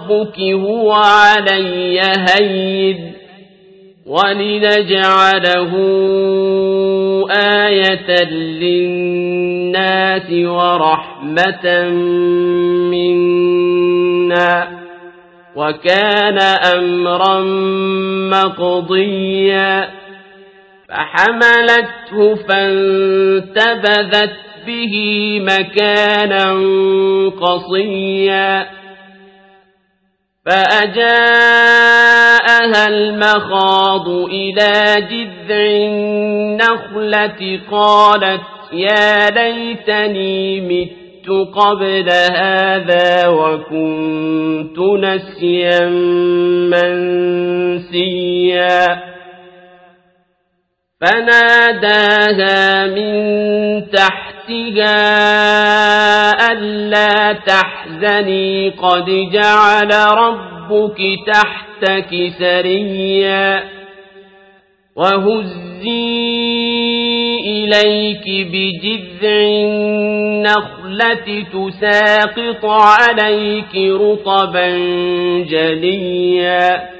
ربك هو علي هين ولنجعله آية للناس ورحمة منا وكان أمرا مقضيا فحملته فانتبذت به مكانا قصيا فأجاءها المخاض إلى جذع النخلة قالت يا ليتني مت قبل هذا وكنت نسيا منسيا. فناداها من تحتها ألا تحزني. قد جعل ربك تحتك سريا وهزي إليك بجذع النخلة تساقط عليك رطبا جليا.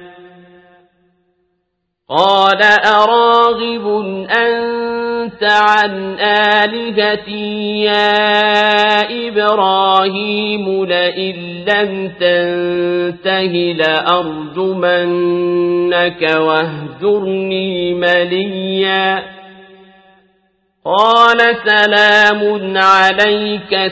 قال أراغب أنت عن آلهتي يا إبراهيم لئن لم تنته لأرجمنك واهجرني مليا. قال سلام عليك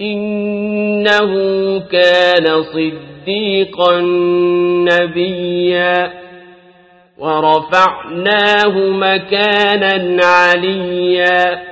إنه كان صديقا نبيا. ورفعناه مكانا عليا.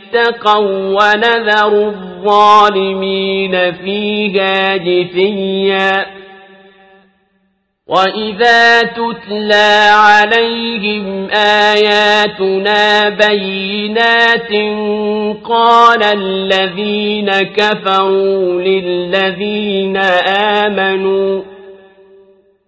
ونذر الظالمين فيها جثيا. وإذا تتلى عليهم آياتنا بينات قال الذين كفروا للذين آمنوا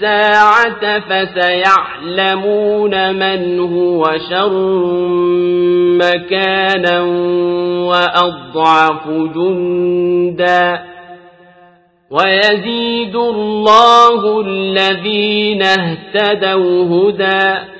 الساعة فسيعلمون من هو شر مكانا وأضعف جندا. ويزيد الله الذين اهتدوا هدى.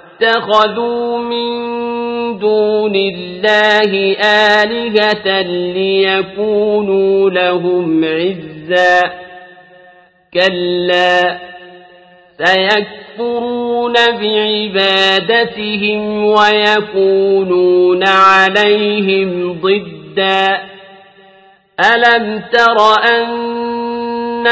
واتخذوا من دون الله آلهة ليكونوا لهم عزا. كلا سيكفرون بعبادتهم ويكونون عليهم ضدا. ألم تر أنا